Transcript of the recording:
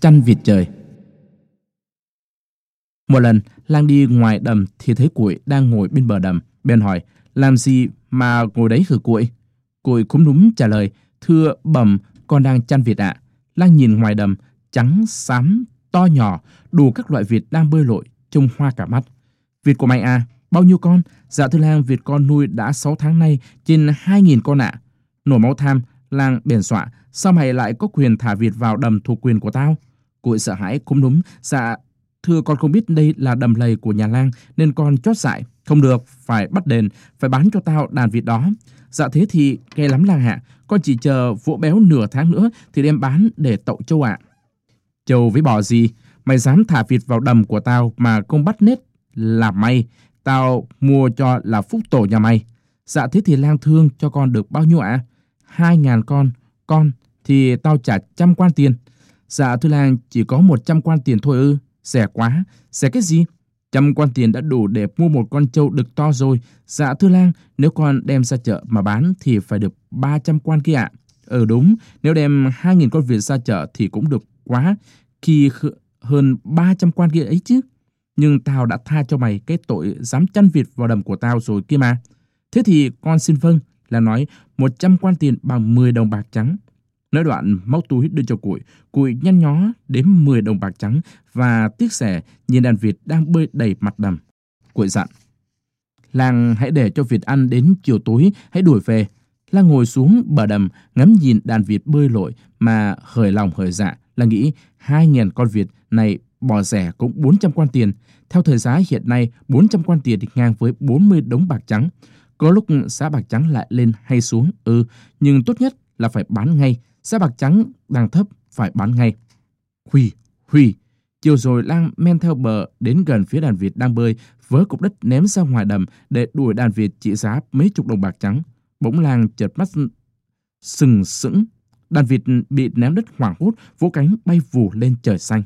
chăn vịt trời. Một lần, Lang đi ngoài đầm thì thấy Cuội đang ngồi bên bờ đầm. Bèn hỏi, làm gì mà ngồi đấy hử Cuội? Cuội cúm núm trả lời, thưa bẩm, con đang chăn vịt ạ. Lang nhìn ngoài đầm, trắng, xám, to nhỏ, đủ các loại vịt đang bơi lội, trông hoa cả mắt. Vịt của mày à, bao nhiêu con? Dạ thưa lang, vịt con nuôi đã 6 tháng nay, trên 2.000 con ạ. Nổi máu tham, lang bèn dọa, sao mày lại có quyền thả vịt vào đầm thuộc quyền của tao? Cụi sợ hãi cúm núm, dạ thưa con không biết đây là đầm lầy của nhà lang nên con chót dại. Không được, phải bắt đền, phải bán cho tao đàn vịt đó. Dạ thế thì ghê lắm lang hạ, con chỉ chờ vỗ béo nửa tháng nữa thì đem bán để tậu châu ạ. Châu với bò gì? Mày dám thả vịt vào đầm của tao mà không bắt nết là may. Tao mua cho là phúc tổ nhà mày. Dạ thế thì lang thương cho con được bao nhiêu ạ? Hai ngàn con. Con thì tao trả trăm quan tiền. Dạ thưa lang chỉ có một trăm quan tiền thôi ư. Rẻ quá. Rẻ cái gì? Trăm quan tiền đã đủ để mua một con trâu đực to rồi. Dạ thưa lang, nếu con đem ra chợ mà bán thì phải được 300 quan kia ạ. Ừ đúng, nếu đem 2.000 con vịt ra chợ thì cũng được quá. Khi hơn 300 quan kia ấy chứ. Nhưng tao đã tha cho mày cái tội dám chăn vịt vào đầm của tao rồi kia mà. Thế thì con xin vâng là nói 100 quan tiền bằng 10 đồng bạc trắng. Nói đoạn móc túi đưa cho cụi, cụi nhăn nhó đếm 10 đồng bạc trắng và tiếc rẻ nhìn đàn vịt đang bơi đầy mặt đầm. Cụi dặn, làng hãy để cho vịt ăn đến chiều tối, hãy đuổi về. Lang ngồi xuống bờ đầm, ngắm nhìn đàn vịt bơi lội mà hời lòng hời dạ là nghĩ hai ngàn con vịt này bò rẻ cũng 400 quan tiền. Theo thời giá hiện nay, 400 quan tiền ngang với 40 đống bạc trắng. Có lúc giá bạc trắng lại lên hay xuống, ừ, nhưng tốt nhất là phải bán ngay. Giá bạc trắng đang thấp, phải bán ngay. Huy, Huy, chiều rồi lang men theo bờ đến gần phía đàn vịt đang bơi, vớ cục đất ném ra ngoài đầm để đuổi đàn vịt trị giá mấy chục đồng bạc trắng. Bỗng lang chợt mắt sừng sững. Đàn vịt bị ném đất hoảng hốt, vỗ cánh bay vù lên trời xanh.